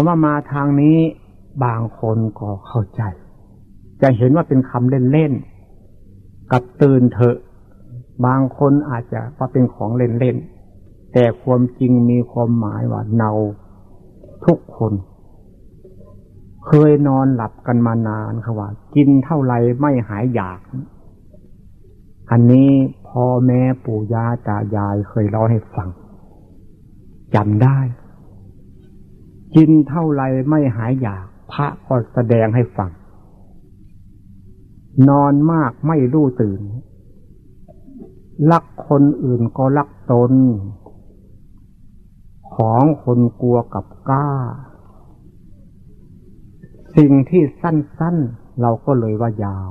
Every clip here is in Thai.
คำว่ามาทางนี้บางคนก็เข้าใจ จะเห็นว่าเป็นคำเล่นๆกับตื่นเถอะ บางคนอาจจะว่าเป็นของเล่นๆแต่ความจริงมีความหมายว่าเนาทุกคน เคยนอนหลับกันมานานค่ะว่า กินเท่าไรไม่หายอยาก อันนี้พ่อแม่ปู่ย่าตายายเคยเล่าให้ฟังจำได้ กินเท่าไรไม่หายอยาก พระก็แสดงให้ฟัง นอนมากไม่รู้ตื่น รักคนอื่นก็รักตน ของคนกลัวกับกล้า สิ่งที่สั้นๆ เราก็เลยว่ายาว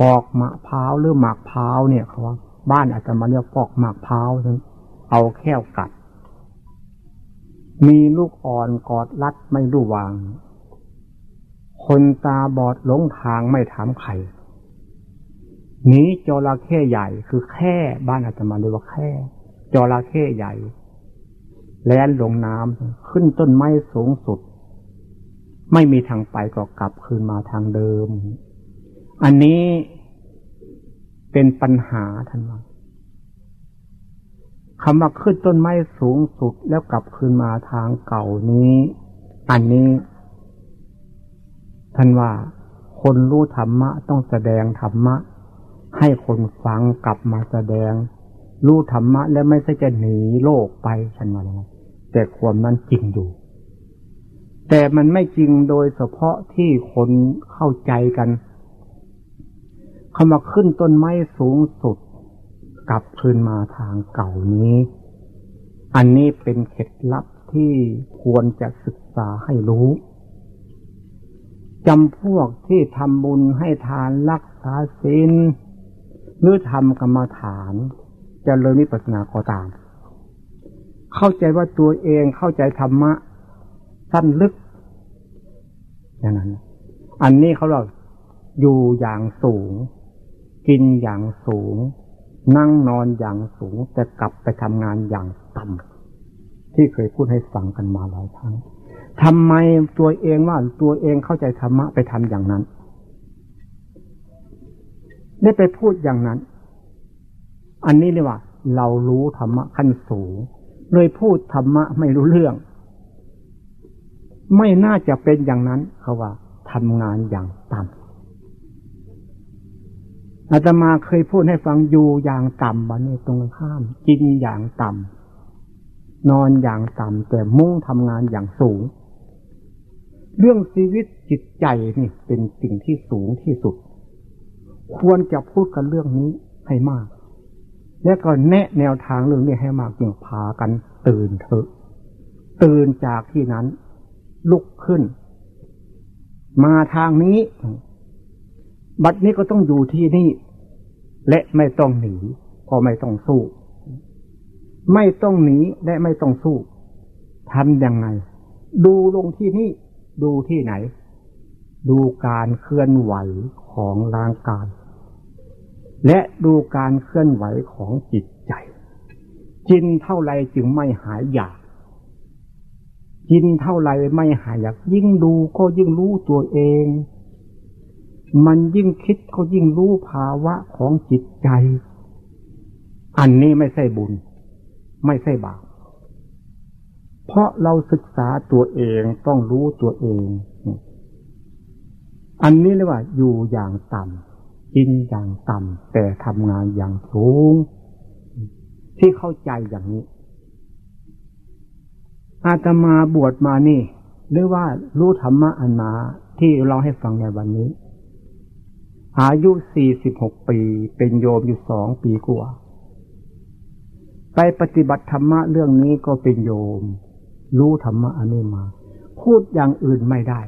ปอกมะพร้าวหรือหมากพร้าวเนี่ยเขาว่าบ้านอาจจะมาเรียกปอกหมากพร้าวนั้นเอาแค่กัด มีลูกอ่อนกอดรัดไม่รู้วาง คนตาบอดหลงทางไม่ถามใครหนีจระเข้ใหญ่คือแค่บ้านอาจจะมาเรียกว่าแค่จระเข้ใหญ่ แล่นลงน้ำขึ้นต้นไม้สูงสุด ไม่มีทางไปก็กลับคืนมาทางเดิม อันนี้เป็นปัญหาท่านว่า คำว่าขึ้นต้นไม้สูงสุดแล้วกลับคืนมาทางเก่านี้ อันนี้ ท่านว่า คนรู้ธรรมะต้องแสดงธรรมะ ให้คนฟังกลับมาแสดง รู้ธรรมะแล้วไม่ใช่จะหนีโลกไปท่นว่าอย่างนั้นแต่ความนั้นจริงอยู่ แต่มันไม่จริงโดยเฉพาะที่คนเข้าใจกันคำว่าขึ้นต้นไม้สูงสุด กลับคืนมาทางเก่านี้ อันนี้เป็นเคล็ดลับที่ควรจะศึกษาให้รู้จำพวกที่ทำบุญให้ทานรักษาศีลหรือทำกรรมฐานจะเลยนิพพานาก็ตาม เข้าใจว่าตัวเองเข้าใจธรรมะ สั้นลึก อย่างนั้น อันนี้เขาเราอยู่อย่างสูง กินอย่างสูง นั่งนอนอย่างสูงแต่กลับไปทำงานอย่างต่ำที่เคยพูดให้ฟังกันมาหลายครั้งทำไมตัวเองว่าตัวเองเข้าใจธรรมะไปทำอย่างนั้น ได้ไปพูดอย่างนั้น อันนี้เรียกว่า เรารู้ธรรมะขั้นสูงเลยพูดธรรมะไม่รู้เรื่อง ไม่น่าจะเป็นอย่างนั้นเขาว่าทำงานอย่างต่ำ อาตมาเคยพูดให้ฟังอยู่อย่างต่ำบันนี้ตรงข้าม กินอย่างต่ำนอนอย่างต่ำแต่มุ่งทำงานอย่างสูง เรื่องชีวิตจิตใจนี่เป็นสิ่งที่สูงที่สุด ควรจะพูดกันเรื่องนี้ให้มาก และก็แนะแนวทางเรื่องนี้ให้มากอย่างพากันตื่นเถอะ ตื่นจากที่นั้น ลุกขึ้น มาทางนี้ บัดนี้ก็ต้องอยู่ที่นี่ และไม่ต้องหนีก็ไม่ต้องสู้ ไม่ต้องหนีและไม่ต้องสู้ทำยังไง ดูลงที่นี่ ดูที่ไหน ดูการเคลื่อนไหวของร่างกายและดูการเคลื่อนไหวของจิตใจ กินเท่าไรจึงไม่หายอยาก กินเท่าไรไม่หายอยาก ยิ่งดูก็ยิ่งรู้ตัวเอง มันยิ่งคิดก็ยิ่งรู้ภาวะของจิตใจ อันนี้ไม่ใช่บุญ ไม่ใช่บาป เพราะเราศึกษาตัวเองต้องรู้ตัวเอง อันนี้เรียกว่า อยู่อย่างต่ำกินอย่างต่ำแต่ทำงานอย่างสูง ที่เข้าใจอย่างนี้ อาตมาบวชมานี่หรือว่ารู้ธรรมะอันมาที่เราให้ฟังในวันนี้ อายุสี่สิบหกปี เป็นโยมอยู่สองปีกว่า ไปปฏิบัติธรรมะเรื่องนี้ก็เป็นโยม รู้ธรรมะอันนี้มา พูดอย่างอื่นไม่ได้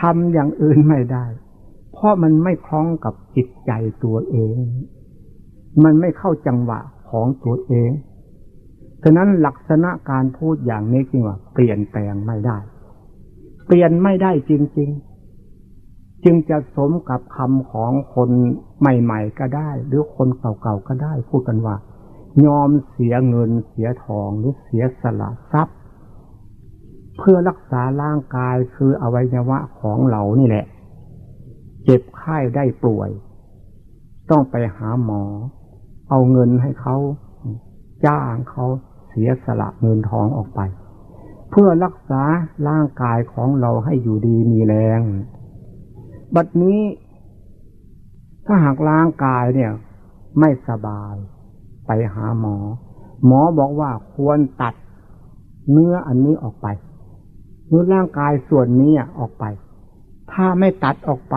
ทำอย่างอื่นไม่ได้ เพราะมันไม่คล้องกับจิตใจตัวเอง มันไม่เข้าจังหวะของตัวเอง ฉะนั้นลักษณะการพูดอย่างนี้จริงว่า เปลี่ยนแปลงไม่ได้ เปลี่ยนไม่ได้จริง ๆ จึงจะสมกับคำของคนใหม่ ๆ ก็ได้ หรือคนเก่าๆก็ได้ พูดกันว่า ยอมเสียเงินเสียทองหรือเสียสละทรัพย์ เพื่อรักษาร่างกายคืออวัยวะของเรานี่แหละ เจ็บไข้ได้ป่วย ต้องไปหาหมอ เอาเงินให้เขาจ้างเขาเสียสละเงินทองออกไป เพื่อรักษาร่างกายของเราให้อยู่ดีมีแรง บัดนี้ ถ้าหากร่างกายเนี่ย ไม่สบาย ไปหาหมอ หมอบอกว่าควรตัดเนื้ออันนี้ออกไปเนื้อร่างกายส่วนนี้ออกไป ถ้าไม่ตัดออกไป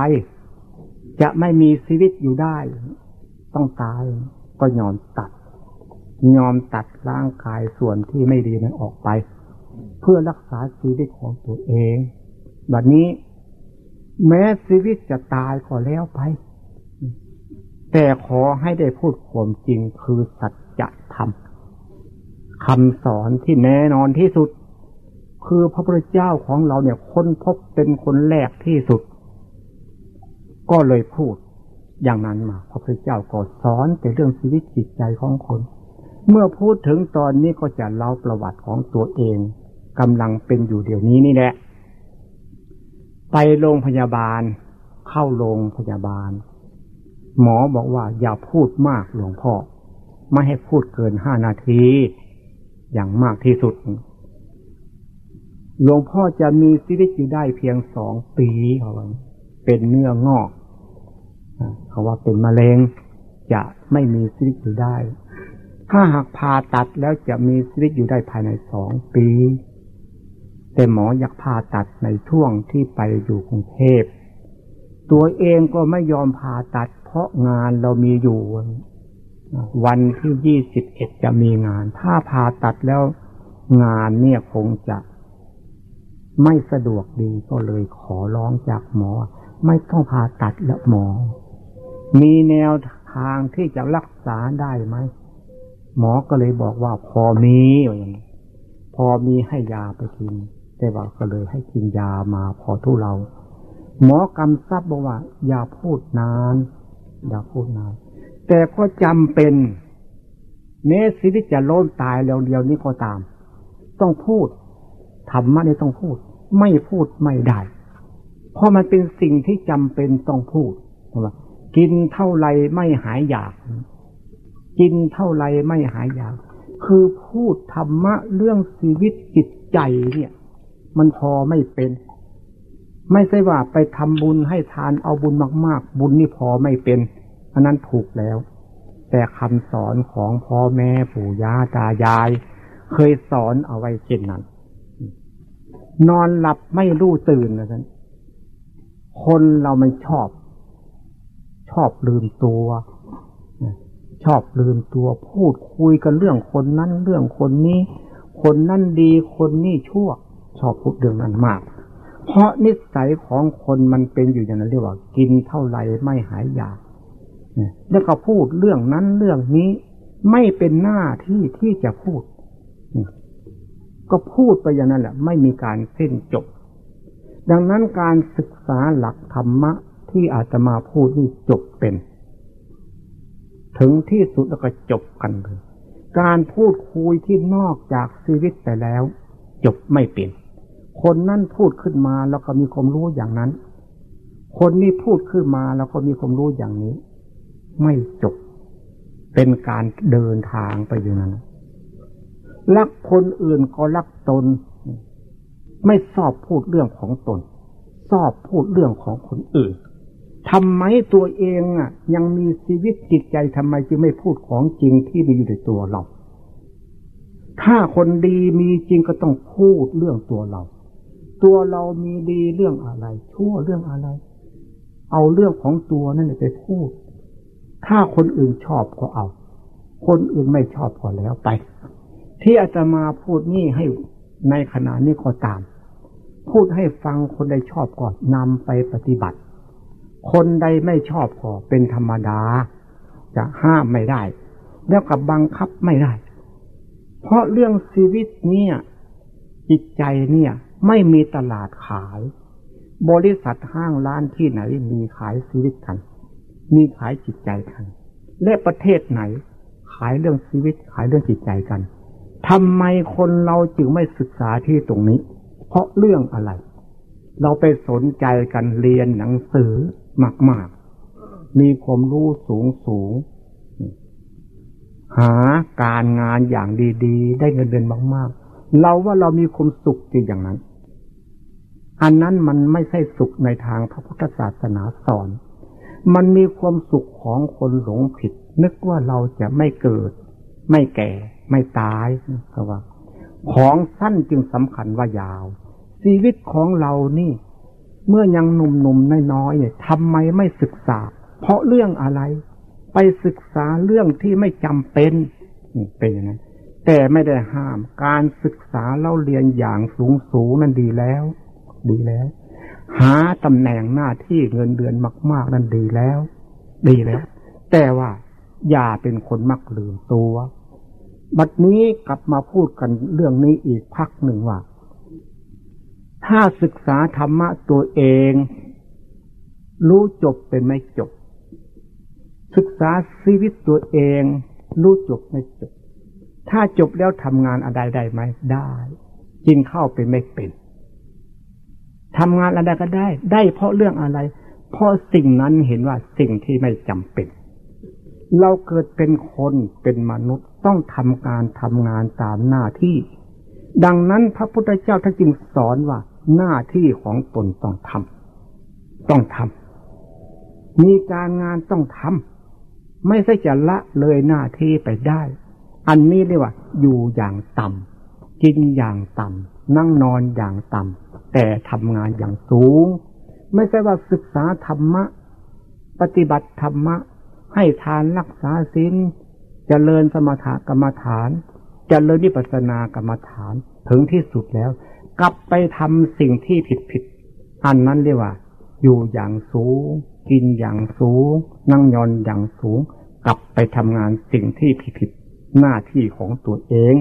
จะไม่มีชีวิตอยู่ได้ ต้องตายก็ยอมตัด ยอมตัดร่างกายส่วนที่ไม่ดีนั้นออกไป เพื่อรักษาชีวิตของตัวเอง แบบนี้ แม้ชีวิตจะตายก็แล้วไป แต่ขอให้ได้พูดความจริงคือสัจธรรมคำสอนที่แน่นอนที่สุด คือพระพุทธเจ้าของเราเนี่ยค้นพบเป็นคนแรกที่สุด ก็เลยพูดอย่างนั้นมา พระพุทธเจ้าก็สอนแต่เรื่องชีวิตจิตใจของคน เมื่อพูดถึงตอนนี้ก็จะเล่าประวัติของตัวเองกำลังเป็นอยู่เดี๋ยวนี้นี่แหละ ไปโรงพยาบาล เข้าโรงพยาบาล หมอบอกว่าอย่าพูดมากหลวงพ่อ ไม่ให้พูดเกินห้านาที อย่างมากที่สุด หลวงพ่อจะมีชีวิตอยู่ได้เพียงสองปีเขาว่าเป็นเนื้องอกเขาว่าเป็นมะเร็งจะไม่มีชีวิตอยู่ได้ ถ้าหากผ่าตัดแล้วจะมีชีวิตอยู่ได้ภายในสองปี แต่หมออยากผ่าตัดในช่วงที่ไปอยู่กรุงเทพ ตัวเองก็ไม่ยอมผ่าตัด เพราะงานเรามีอยู่ วันที่ยี่สิบเอ็ดจะมีงาน ถ้าผ่าตัดแล้วงานเนี่ยคงจะไม่สะดวกดีก็เลยขอร้องจากหมอ ไม่ต้องผ่าตัดแล้วหมอ มีแนวทางที่จะรักษาได้ไหมหมอก็เลยบอกว่าพอมีอย่างนี้พอมีให้ยาไปกิน แต่ว่าก็เลยให้กินยามาพอทุเราหมอกำซับบอกว่า อย่าพูดนาน อย่าพูดนาน แต่ก็จำเป็นแม้ชีวิตจะล้มตายแล้วเดียวนี้ก็ตาม ต้องพูดธรรมะนี่ต้องพูด ไม่พูดไม่ได้ เพราะมันเป็นสิ่งที่จำเป็นต้องพูดว่ากินเท่าไรไม่หายอยาก กินเท่าไรไม่หายอยาก คือพูดธรรมะเรื่องชีวิตจิตใจเนี่ย มันพอไม่เป็น ไม่ใช่ว่าไปทำบุญให้ทานเอาบุญมาก ๆ บุญนี่พอไม่เป็นอันนั้นถูกแล้ว แต่คำสอนของพ่อแม่ปู่ย่าตายาย เคยสอนเอาไว้เช่นนั้น นอนหลับไม่รู้ตื่นนะท่านคนเรามันชอบ ชอบลืมตัวชอบลืมตัวพูดคุยกันเรื่องคนนั้นเรื่องคนนี้ คนนั่นดีคนนี้ชั่ว ชอบพูดเรื่องนั้นมาก เพราะนิสัยของคนมันเป็นอยู่อย่างนั้นเรียกว่า กินเท่าไรไม่หายอยากแล้วก็พูดเรื่องนั้นเรื่องนี้ไม่เป็นหน้าที่ที่จะพูด ก็พูดไปอย่างนั้นแหละ ไม่มีการเส้นจบ ดังนั้นการศึกษาหลักธรรมะที่อาจจะมาพูดนี่จบเป็น ถึงที่สุดแล้วก็จบกันเลยการพูดคุยที่นอกจากชีวิตไปแล้ว จบไม่เป็น คนนั้นพูดขึ้นมาแล้วก็มีความรู้อย่างนั้น คนนี้พูดขึ้นมาแล้วก็มีความรู้อย่างนี้ ไม่จบ เป็นการเดินทางไปอยู่นั้นรักคนอื่นก็รักตน ไม่ชอบพูดเรื่องของตนชอบพูดเรื่องของคนอื่นทำไมตัวเองอะ ยังมีชีวิตจิตใจทำไมจึงไม่พูดของจริงที่มีอยู่ในตัวเรา ถ้าคนดีมีจริงก็ต้องพูดเรื่องตัวเรา ตัวเรามีดีเรื่องอะไร ชั่วเรื่องอะไร เอาเรื่องของตัวนั่นไปพูด ถ้าคนอื่นชอบก็เอา คนอื่นไม่ชอบก็แล้วไป ที่อาจะมาพูดนี่ให้ในขณะนี้ก็ตาม พูดให้ฟังคนใดชอบก็นำไปปฏิบัติ คนใดไม่ชอบก็เป็นธรรมดา จะห้ามไม่ได้ แล้วกับบังคับไม่ได้ เพราะเรื่องชีวิตเนี่ยจิตใจเนี่ย ไม่มีตลาดขาย บริษัทห้างร้านที่ไหนมีขายชีวิตกัน มีขายจิตใจกัน และประเทศไหน ขายเรื่องชีวิตขายเรื่องจิตใจกันทำไมคนเราจึงไม่ศึกษาที่ตรงนี้ เพราะเรื่องอะไร เราไปสนใจกันเรียนหนังสือมาก ๆ มีความรู้สูงสูงหาการงานอย่างดี ๆ ได้เงินเดือนมาก ๆ เราว่าเรามีความสุขจริงอย่างนั้น อันนั้นมันไม่ใช่สุขในทางพระพุทธศาสนาสอน มันมีความสุขของคนหลงผิด นึกว่าเราจะไม่เกิด ไม่แก่ ไม่ตายก็ว่า ของสั้นจึงสำคัญว่ายาว ชีวิตของเรานี่ เมื่อยังหนุ่มๆน้อยๆเนี่ยทำไมไม่ศึกษา เพราะเรื่องอะไร ไปศึกษาเรื่องที่ไม่จำเป็นเป็นอย่างนั้นแต่ไม่ได้ห้ามการศึกษาเล่าเรียนอย่างสูงสูงนั้นดีแล้ว ดีแล้ว หาตำแหน่งหน้าที่เงินเดือนมาก ๆ นั้นดีแล้ว ดีแล้ว แต่ว่าอย่าเป็นคนมักลืมตัวบัดนี้กลับมาพูดกันเรื่องนี้อีกพักหนึ่งว่า ถ้าศึกษาธรรมะตัวเอง รู้จบเป็นไม่จบ ศึกษาชีวิตตัวเอง รู้จบไม่จบ ถ้าจบแล้วทำงานอะไรได้ไหมได้ กินข้าวเป็นไม่เป็น ทำงานอะไรก็ได้ ได้เพราะเรื่องอะไร เพราะสิ่งนั้นเห็นว่าสิ่งที่ไม่จำเป็น เราเกิดเป็นคนเป็นมนุษย์ต้องทำการทำงานตามหน้าที่ ดังนั้นพระพุทธเจ้าท่านจึงสอนว่า หน้าที่ของตนต้องทำต้องทำมีการงานต้องทำไม่ใช่จะละเลยหน้าที่ไปได้ อันนี้เรียกว่า อยู่อย่างต่ำกินอย่างต่ำนั่งนอนอย่างต่ำ แต่ทำงานอย่างสูง ไม่ใช่ว่าศึกษาธรรมะ ปฏิบัติธรรมะ ให้ทานรักษาศีลเจริญสมถกรรมฐานจเจริญวิปัสสนากรรมฐานถึงที่สุดแล้ว กลับไปทำสิ่งที่ผิดผิดอันนั้นเรียกว่า อยู่อย่างสูง กินอย่างสูง นั่งยอนอย่างสูง กลับไปทำงานสิ่งที่ผิดผิดหน้าที่ของตัวเอง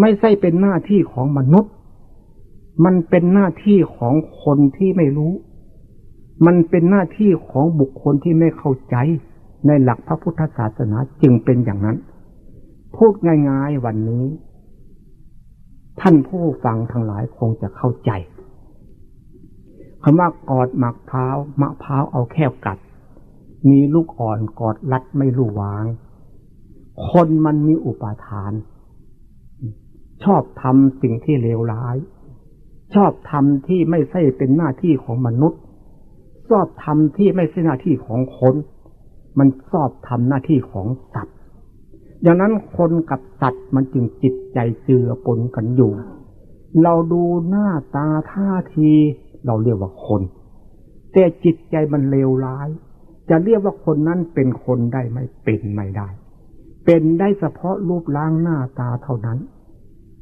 ไม่ใช่เป็นหน้าที่ของมนุษย์ มันเป็นหน้าที่ของคนที่ไม่รู้ มันเป็นหน้าที่ของบุคคลที่ไม่เข้าใจในหลักพระพุทธศาสนาจึงเป็นอย่างนั้น พูดง่ายๆวันนี้ ท่านผู้ฟังทั้งหลายคงจะเข้าใจคำว่ากอดหมักเท้ามะพร้าวเอาแค่กัด มีลูกอ่อนกอดรัดไม่รู้วาง คนมันมีอุปาทาน ชอบทำสิ่งที่เลวร้าย ชอบทำที่ไม่ใช่เป็นหน้าที่ของมนุษย์ ชอบทำที่ไม่ใช่หน้าที่ของคน มันชอบทำหน้าที่ของสัตว์ดังนั้นคนกับสัตว์มันจึงจิตใจเจือปนกันอยู่ เราดูหน้าตาท่าที เราเรียกว่าคน แต่จิตใจมันเลวร้าย จะเรียกว่าคนนั้นเป็นคนได้ไม่เป็นไม่ได้ เป็นได้เฉพาะรูปร่างหน้าตาเท่านั้น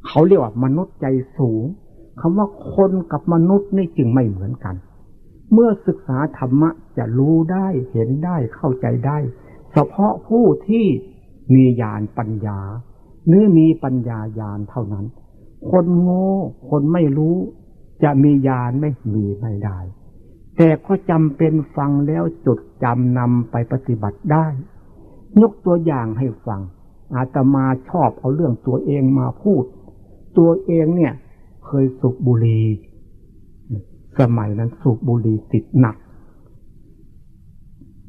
เขาเรียกว่ามนุษย์ใจสูง คำว่าคนกับมนุษย์นี่จึงไม่เหมือนกัน เมื่อศึกษาธรรมะจะรู้ได้เห็นได้เข้าใจได้ เฉพาะผู้ที่มีญาณปัญญาเนื้อมีปัญญาญาณเท่านั้น คนโง่ คนไม่รู้ จะมีญาณไม่มีไม่ได้ แต่ก็จำเป็นฟังแล้วจดจำนำไปปฏิบัติได้ ยกตัวอย่างให้ฟัง อาตมาชอบเอาเรื่องตัวเองมาพูด ตัวเองเนี่ย เคยสุบบุหรี่สมัยนั้นสูบบุหรี่ติดหนัก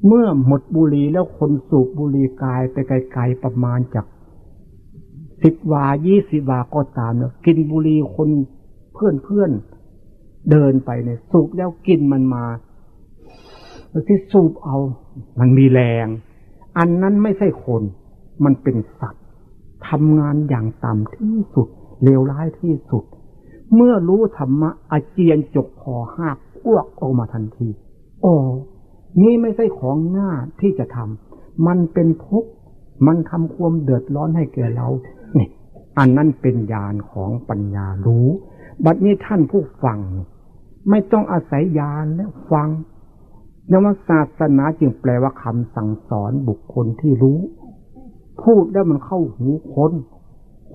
เมื่อหมดบุหรี่แล้วคนสูบบุหรี่กายไปไกลๆประมาณจากสิบวายี่สิบวาก็ตามเนาะกินบุหรี่คนเพื่อนเพื่อนเดินไปเนี่ยสูบแล้วกินมันมาแล้วที่สูบเอา มันมีแรง อันนั้นไม่ใช่คน มันเป็นสัตว์ทำงานอย่างต่ำที่สุดเลวร้ายที่สุด เมื่อรู้ธรรมะอาเจียนจกคอหักอ้วกออกมาทันที โอ้นี่ไม่ใช่ของง่าที่จะทำมันเป็นทุกข์มันทำความเดือดร้อนให้แก่เรานี่อันนั้นเป็นญาณของปัญญารู้ บัดนี้ท่านผู้ฟัง ไม่ต้องอาศัยญาณแล้วฟังนวศาสนาจึงแปลว่าคำสั่งสอนบุคคลที่รู้ พูดแล้วมันเข้าหูคน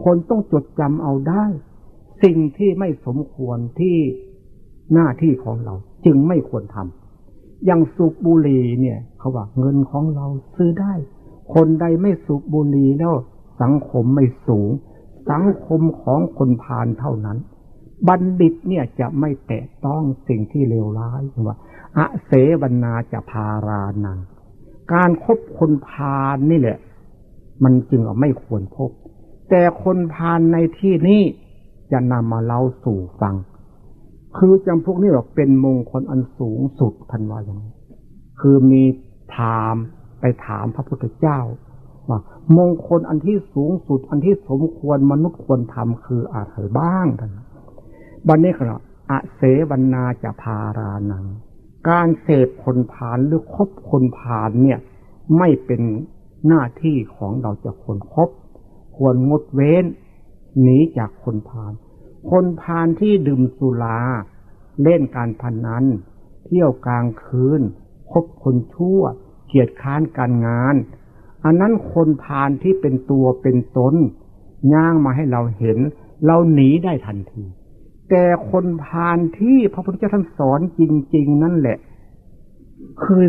คนต้องจดจำเอาได้ สิ่งที่ไม่สมควรที่หน้าที่ของเรา จึงไม่ควรทำอย่างสูบบุหรี่เนี่ย เขาว่าเงินของเราซื้อได้ คนใดไม่สูบบุหรี่แล้ว สังคมไม่สูง สังคมของคนพาลเท่านั้น บัณฑิตเนี่ยจะไม่แตะต้องสิ่งที่เลวร้ายว่าอะเสวนาจะพารานัง การคบคนพาลนี่แหละ มันจึงไม่ควรพบ แต่คนพาลในที่นี้ จะนำมาเล่าสู่ฟัง คือจำพวกนี้หรอกเป็นมงคลอันสูงสุดทันว่าอย่างนี้คือมีถามไปถามพระพุทธเจ้าว่ามงคลอันที่สูงสุด อันที่สมควรมนุษย์ควรทำคืออะไรบ้างท่านบันนี้ก็อะเสวนาจะพารานัง การเสพคนผานหรือคบคนผานเนี่ย ไม่เป็นหน้าที่ของเราจะควรคบ ควรงดเว้น หนีจากคนพาลคนพาลที่ดื่มสุราเล่นการพนนันเที่ยวกลางคืนคบคนชั่ว เกียดค้านการงาน อันนั้นคนพาลที่เป็นตัวเป็นตนย่างมาให้เราเห็น เราหนีได้ทันที แต่คนพาลที่พระพุทธเจ้าท่านสอนจริง ๆ นั่นแหละ คือ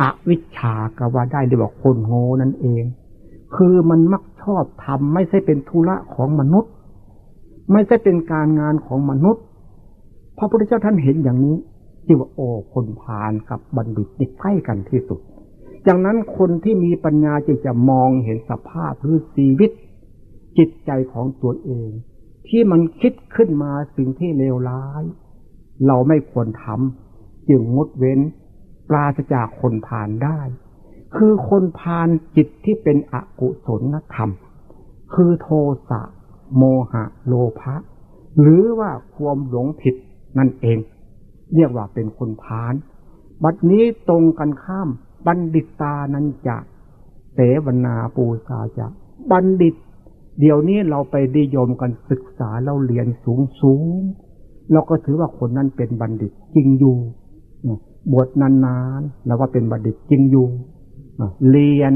อวิชชากว่าได้เรียกว่าคนโง่นั่นเอง คือมันมัก ชอบทำไม่ใช่เป็นธุระของมนุษย์ ไม่ใช่เป็นการงานของมนุษย์ พระพุทธเจ้าท่านเห็นอย่างนี้ที่ว่าโอ้คนพาลกับบัณฑิตนี่ใกล้กันที่สุดจากนั้นคนที่มีปัญญาจึงจะมองเห็นสภาพหรือชีวิต จิตใจของตัวเอง ที่มันคิดขึ้นมาสิ่งที่เลวร้าย เราไม่ควรทำจึงงดเว้น ปราศจากคนพาลได้ คือคนพาลจิตที่เป็นอกุศลธรรม คือโทสะโมหะโลภะหรือว่าความหลงผิดนั่นเอง เรียกว่าเป็นคนพาลบัดนี้ตรงกันข้ามบัณฑิตตานั้นจะเสวนาปูซาจะ บัณฑิต เดี๋ยวนี้เราไปดิยมกันศึกษาเราเรียนสูงสูงเราก็ถือว่าคนนั้นเป็นบัณฑิตจริงอยู่บวชนานๆเราว่าเป็นบัณฑิตจริงอยู่ เรียน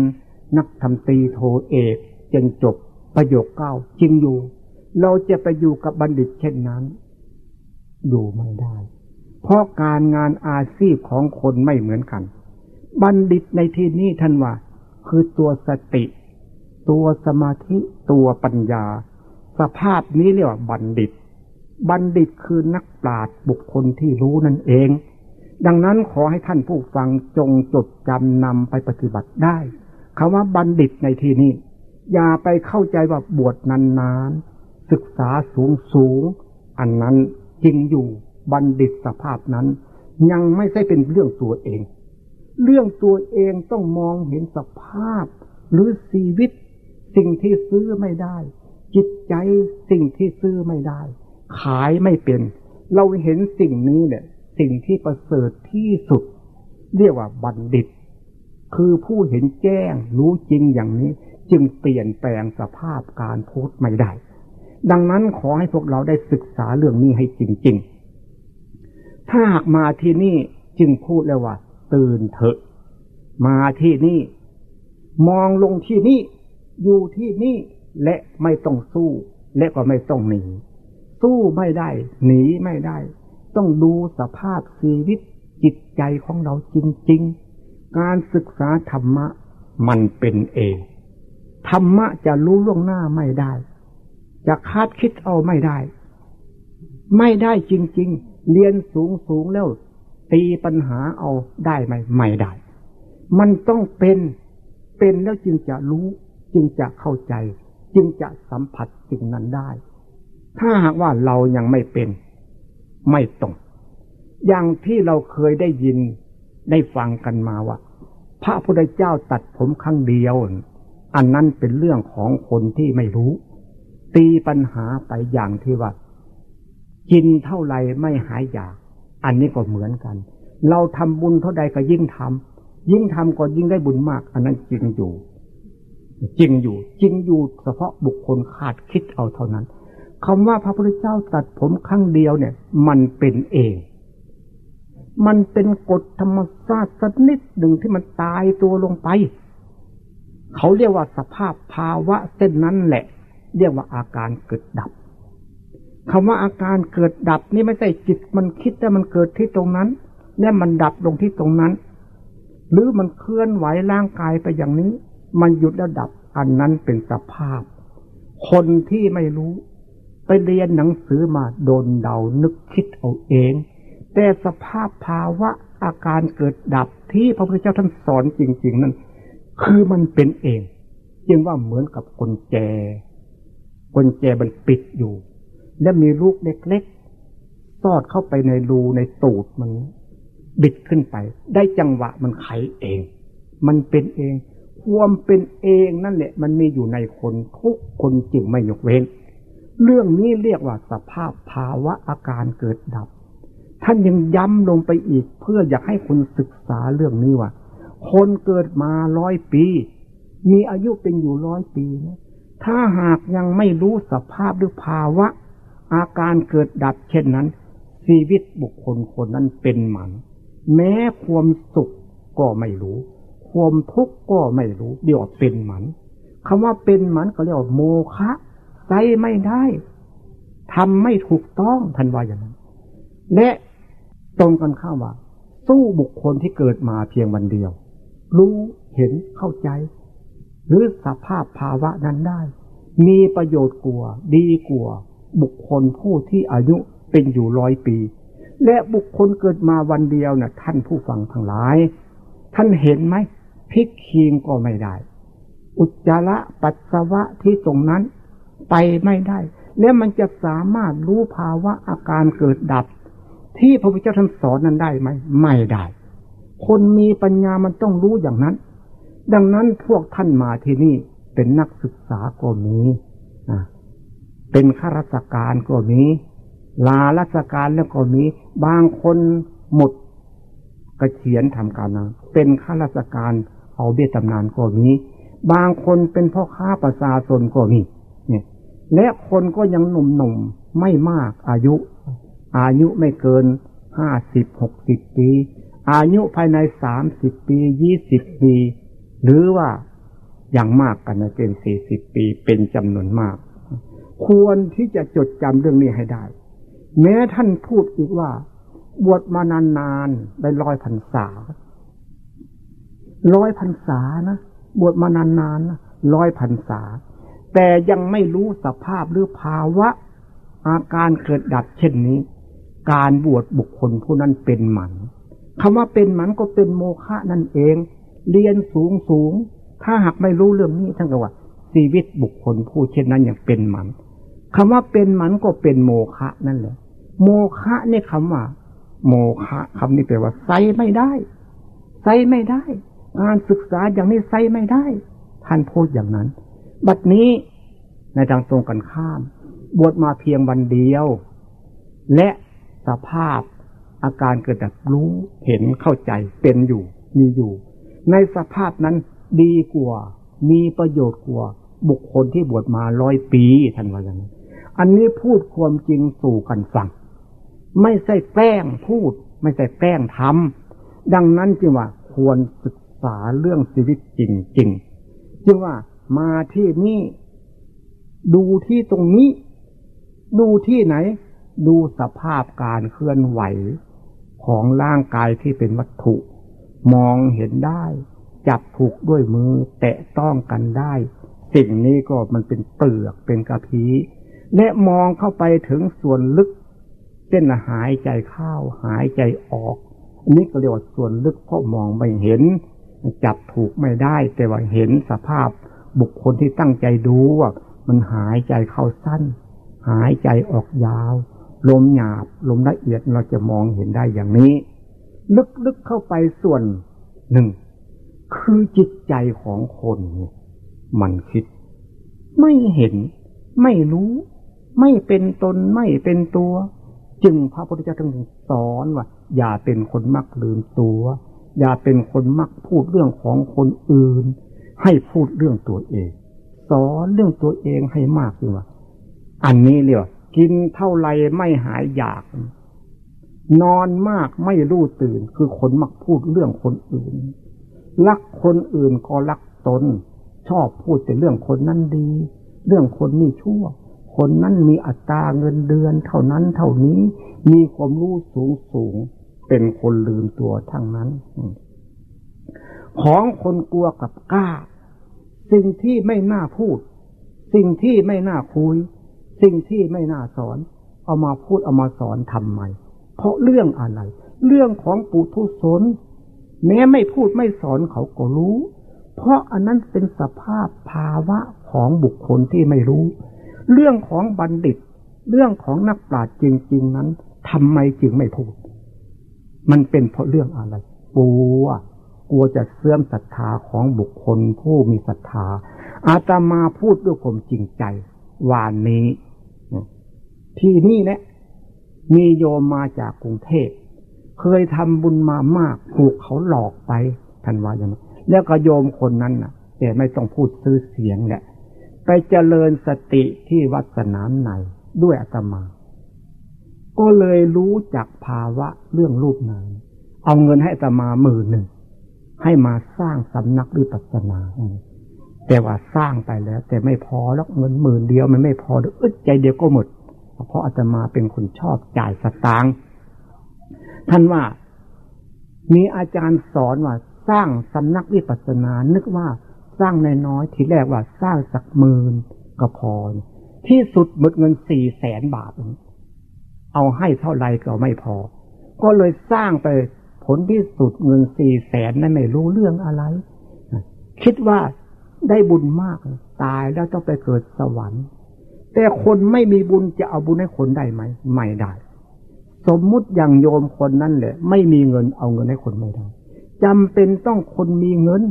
นักทำตีโทเอกจนจบประโยคเก้าจริงอยู่ เราจะไปอยู่กับบัณฑิตเช่นนั้น อยู่ไม่ได้ เพราะการงานอาชีพของคนไม่เหมือนกัน บัณฑิตในที่นี้ท่านว่า คือตัวสติ ตัวสมาธิตัวปัญญา สภาพนี้เรียกว่าบัณฑิต บัณฑิตคือนักปราชญ์บุคคลที่รู้นั่นเอง ดังนั้นขอให้ท่านผู้ฟังจงจดจำนำไปปฏิบัติได้คำว่าบัณฑิตในที่นี้ อย่าไปเข้าใจว่าบวชนานๆ ศึกษาสูงสูง อันนั้นจริงอยู่บัณฑิตสภาพนั้น ยังไม่ใช่เป็นเรื่องตัวเอง เรื่องตัวเองต้องมองเห็นสภาพ หรือชีวิต สิ่งที่ซื้อไม่ได้ จิตใจสิ่งที่ซื้อไม่ได้ ขายไม่เป็น เราเห็นสิ่งนี้เนี่ย สิ่งที่ประเสริฐที่สุด เรียกว่าบัณฑิต คือผู้เห็นแจ้งรู้จริงอย่างนี้ จึงเปลี่ยนแปลงสภาพการพูดไม่ได้ ดังนั้นขอให้พวกเราได้ศึกษาเรื่องนี้ให้จริง ๆ ถ้าหากมาที่นี่จึงพูดเลยว่า ตื่นเถอะ มาที่นี่ มองลงที่นี่ อยู่ที่นี่และไม่ต้องสู้ และก็ไม่ต้องหนีสู้ไม่ได้ หนีไม่ได้ ต้องดูสภาพชีวิตจิตใจของเราจริง ๆ การศึกษาธรรมะ มันเป็นเอง ธรรมะจะรู้ล่วงหน้าไม่ได้ จะคาดคิดเอาไม่ได้ ไม่ได้จริง ๆ เรียนสูงสูงแล้ว ตีปัญหาเอาได้ไหมไม่ได้ มันต้องเป็นเป็นแล้วจึงจะรู้จึงจะเข้าใจ จึงจะสัมผัสสิ่งนั้นได้ ถ้าหากว่าเรายังไม่เป็น ไม่ต้องอย่างที่เราเคยได้ยินได้ฟังกันมาว่า พระพุทธเจ้าตัดผมครั้งเดียว อันนั้นเป็นเรื่องของคนที่ไม่รู้ ตีปัญหาไปอย่างที่ว่า กินเท่าไรไม่หายอยาก อันนี้ก็เหมือนกัน เราทำบุญเท่าใดก็ยิ่งทำยิ่งทำก็ยิ่งได้บุญมาก อันนั้นจริงอยู่จริงอยู่จริงอยู่เฉพาะบุคคลขาดคิดเอาเท่านั้น คำว่าพระพุทธเจ้าตัดผมครั้งเดียวเนี่ย มันเป็นเอง มันเป็นกฎธรรมชาติสักนิดหนึ่งที่มันตายตัวลงไป เขาเรียกว่าสภาพภาวะเส้นนั้นแหละ เรียกว่าอาการเกิดดับคำว่าอาการเกิดดับนี่ไม่ใช่จิตมันคิดแต่มันเกิดที่ตรงนั้น และมันดับลงที่ตรงนั้น หรือมันเคลื่อนไหวร่างกายไปอย่างนี้ มันหยุดแล้วดับอันนั้นเป็นสภาพ คนที่ไม่รู้ ไปเรียนหนังสือมาโดนเดานึกคิดเอาเอง แต่สภาพภาวะอาการเกิดดับที่พระพุทธเจ้าท่านสอนจริง ๆ นั้น คือมันเป็นเองจึงว่าเหมือนกับกุญแจกุญแจมันปิดอยู่ และมีลูกเล็กๆสอดเข้าไปในรูในตูดมัน บิดขึ้นไป ได้จังหวะมันไขเอง มันเป็นเอง ความเป็นเองนั่นแหละ มันมีอยู่ในคนทุกคนจึงไม่ยกเว้น เรื่องนี้เรียกว่าสภาพภาวะอาการเกิดดับ ท่านยังย้ำลงไปอีกเพื่ออยากให้คุณศึกษาเรื่องนี้ว่า คนเกิดมาร้อยปี มีอายุเป็นอยู่ร้อยปีนะถ้าหากยังไม่รู้สภาพหรือภาวะ อาการเกิดดับเช่นนั้น ชีวิตบุคคลคนนั้นเป็นหมัน แม้ความสุขก็ไม่รู้ ความทุกข์ก็ไม่รู้ เดี๋ยวเป็นหมันคำว่าเป็นหมันก็เรียกว่าโมฆะ ใจไม่ได้ทำไม่ถูกต้องทันว่าอย่างนั้น และตรงกันข้ามว่า สู้บุคคลที่เกิดมาเพียงวันเดียว รู้เห็นเข้าใจ หรือสภาพภาวะนั้นได้ มีประโยชน์กว่าดีกว่าบุคคลผู้ที่อายุเป็นอยู่ร้อยปี และบุคคลเกิดมาวันเดียวนะ่ะ ท่านผู้ฟังทั้งหลาย ท่านเห็นไหมพิกคีงก็ไม่ได้ อุจจาระปัสสาวะที่ตรงนั้น ไปไม่ได้ และมันจะสามารถรู้ภาวะอาการเกิดดับ ที่พระพุทธเจ้าท่านสอนนั้นได้ไหมไม่ได้ คนมีปัญญามันต้องรู้อย่างนั้น ดังนั้นพวกท่านมาที่นี่เป็นนักศึกษาก็มีเป็นข้าราชการก็มี ลาราชการแล้วก็มี บางคนหมดกระเขียนทำการนะเป็นข้าราชการเอาเบี้ยตำนานก็มี บางคนเป็นพ่อค้าประชาชนก็มี และคนก็ยังหนุ่มๆไม่มากอายุ อายุไม่เกินห้าสิบหกสิบปี อายุภายในสามสิบปียี่สิบปี หรือว่าอย่างมากกันนะเป็นสี่สิบปีเป็นจำนวนมาก ควรที่จะจดจำเรื่องนี้ให้ได้ แม้ท่านพูดอีกว่า บวชมานานๆได้ร้อยพรรษาร้อยพรรษานะบวชมานานๆนะร้อยพรรษา แต่ยังไม่รู้สภาพหรือภาวะ อาการเกิดดับเช่นนี้ การบวชบุคคลผู้นั้นเป็นหมันคำว่าเป็นหมันก็เป็นโมฆะนั่นเอง เรียนสูงสูง ถ้าหากไม่รู้เรื่องนี้ท่านก็ว่า ชีวิตบุคคลผู้เช่นนั้นอย่างเป็นหมันคำว่าเป็นหมันก็เป็นโมฆะนั่นแหละ โมฆะนี่คำว่า โมฆะคำนี้แปลว่าไซไม่ได้ไซไม่ได้งานศึกษาอย่างนี้ไซไม่ได้ ท่านพูดอย่างนั้น บัดนี้ในทางตรงกันข้าม บวชมาเพียงวันเดียว และสภาพอาการเกิดแบบรู้เห็นเข้าใจเป็นอยู่ มีอยู่ ในสภาพนั้นดีกว่า มีประโยชน์กว่า บุคคลที่บวชมาร้อยปีท่านว่าอย่างนี้อันนี้พูดความจริงสู่กันฟัง ไม่ใช่แกล้งพูด ไม่ใช่แกล้งทำดังนั้นจึงว่าควรศึกษาเรื่องชีวิตจริงๆจึงว่า มาที่นี่ ดูที่ตรงนี้ ดูที่ไหน ดูสภาพการเคลื่อนไหวของร่างกายที่เป็นวัตถุ มองเห็นได้ จับถูกด้วยมือ แตะต้องกันได้ สิ่งนี้ก็มันเป็นเปลือกเป็นกระพีและมองเข้าไปถึงส่วนลึกเช่นหายใจเข้าหายใจออกอันนี้ก็เรียกว่าส่วนลึกเพราะมองไม่เห็น จับถูกไม่ได้ แต่ว่าเห็นสภาพ บุคคลที่ตั้งใจดูว่า มันหายใจเข้าสั้น หายใจออกยาว ลมหยาบ ลมละเอียดเราจะมองเห็นได้อย่างนี้ ลึกๆเข้าไปส่วนหนึ่ง คือจิตใจของคนมันคิด ไม่เห็น ไม่รู้ ไม่เป็นตนไม่เป็นตัว จึงพระพุทธเจ้าถึงสอนว่า อย่าเป็นคนมักลืมตัว อย่าเป็นคนมักพูดเรื่องของคนอื่น ให้พูดเรื่องตัวเอง สอนเรื่องตัวเองให้มากดีว่า อันนี้เรียกว่ากินเท่าไรไม่หายอยาก นอนมากไม่รู้ตื่น คือคนมักพูดเรื่องคนอื่น รักคนอื่นก็รักตน ชอบพูดแต่เรื่องคนนั้นดี เรื่องคนนี้ชั่ว คนนั้นมีอัตราเงินเดือน เท่านั้นเท่านี้ มีความรู้สูงสูง เป็นคนลืมตัวทั้งนั้น ของคนกลัวกับกล้า สิ่งที่ไม่น่าพูด สิ่งที่ไม่น่าคุย สิ่งที่ไม่น่าสอน เอามาพูดเอามาสอนทำไม เพราะเรื่องอะไร เรื่องของปุถุชนแม้ไม่พูดไม่สอนเขาก็รู้ เพราะอันนั้นเป็นสภาพภาวะของบุคคลที่ไม่รู้ เรื่องของบัณฑิต เรื่องของนักปราชญ์จริง ๆ นั้นทำไมจึงไม่พูด มันเป็นเพราะเรื่องอะไรกลัว กลัวจะเสื่อมศรัทธาของบุคคลผู้มีศรัทธา อาตมาพูดด้วยความจริงใจ วานนี้ ที่นี่แหละมีโยมมาจากกรุงเทพ เคยทำบุญมามากถูกเขาหลอกไปท่านว่าอย่างนั้นแล้วก็โยมคนนั้นน่ะ แต่ไม่ต้องพูดซื้อเสียงแหละไปเจริญสติที่วัดสนามในด้วยอาตมา ก็เลยรู้จักภาวะเรื่องรูปนามเอาเงินให้อาตมาหมื่นหนึ่ง ให้มาสร้างสำนักวิปัสสนา แต่ว่าสร้างไปแล้ว แต่ไม่พอแล้วเงินหมื่นเดียวมันไม่พออึดใจเดียวก็หมด เพราะอาตมาเป็นคนชอบจ่ายสตางค์ท่านว่ามีอาจารย์สอนว่าสร้างสำนักวิปัสสนา นึกว่าสร้างในน้อยทีแรกว่าสร้างสักหมื่นก็พอ ที่สุดหมดเงินสี่แสนบาท เอาให้เท่าไรก็ไม่พอ ก็เลยสร้างไป ผลที่สุดเงินสี่แสนนั้นไม่รู้เรื่องอะไร คิดว่าได้บุญมาก ตายแล้วต้องไปเกิดสวรรค์ แต่คนไม่มีบุญจะเอาบุญให้คนได้ไหม ไม่ได้ สมมุติอย่างโยมคนนั่นแหละ ไม่มีเงินเอาเงินให้คนไม่ได้จำเป็นต้องคนมีเงิน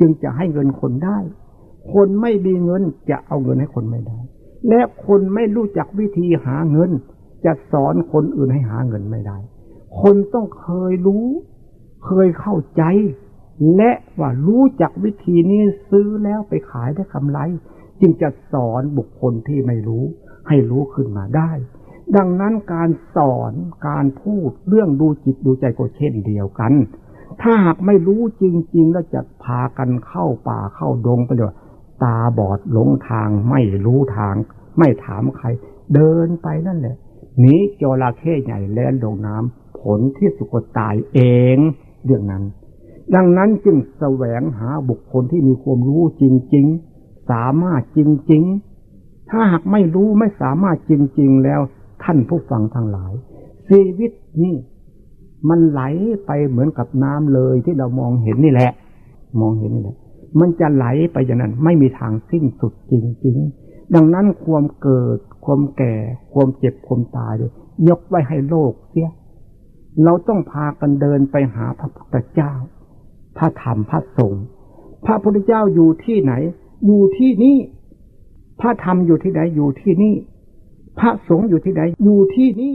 จึงจะให้เงินคนได้ คนไม่มีเงินจะเอาเงินให้คนไม่ได้ และคนไม่รู้จักวิธีหาเงิน จะสอนคนอื่นให้หาเงินไม่ได้ คนต้องเคยรู้ เคยเข้าใจ และว่ารู้จักวิธีนี้ซื้อแล้วไปขายได้กำไร จึงจะสอนบุคคลที่ไม่รู้ ให้รู้ขึ้นมาได้ ดังนั้นการสอนการพูดเรื่องดูจิตดูใจก็เช่นเดียวกัน ถ้าหากไม่รู้จริง ๆ แล้วจะพากันเข้าป่าเข้าดงไปเลยตาบอดหลงทางไม่รู้ทาง ไม่ถามใคร เดินไปนั่นแหละหนีจระเข้ใหญ่แล่นลงน้ำ ผลที่สุกตายเองเรื่องนั้น ดังนั้นจึงแสวงหาบุคคลที่มีความรู้จริง ๆ สามารถจริง ๆ ถ้าหากไม่รู้ไม่สามารถจริง ๆ แล้วท่านผู้ฟังทั้งหลาย ชีวิตนี่มันไหลไปเหมือนกับน้ำเลยที่เรามองเห็นนี่แหละ มองเห็นนี่แหละ มันจะไหลไปอย่างนั้น ไม่มีทางสิ้นสุดจริง ๆ ดังนั้นความเกิด ความแก่ ความเจ็บความตายเลยยกไว้ให้โลกเสีย เราต้องพากันเดินไปหาพระพุทธเจ้า พระธรรมพระสงฆ์พระพุทธเจ้าอยู่ที่ไหน อยู่ที่นี่ พระธรรมอยู่ที่ไหนอยู่ที่นี่ พระสงฆ์อยู่ที่ไหนอยู่ที่นี่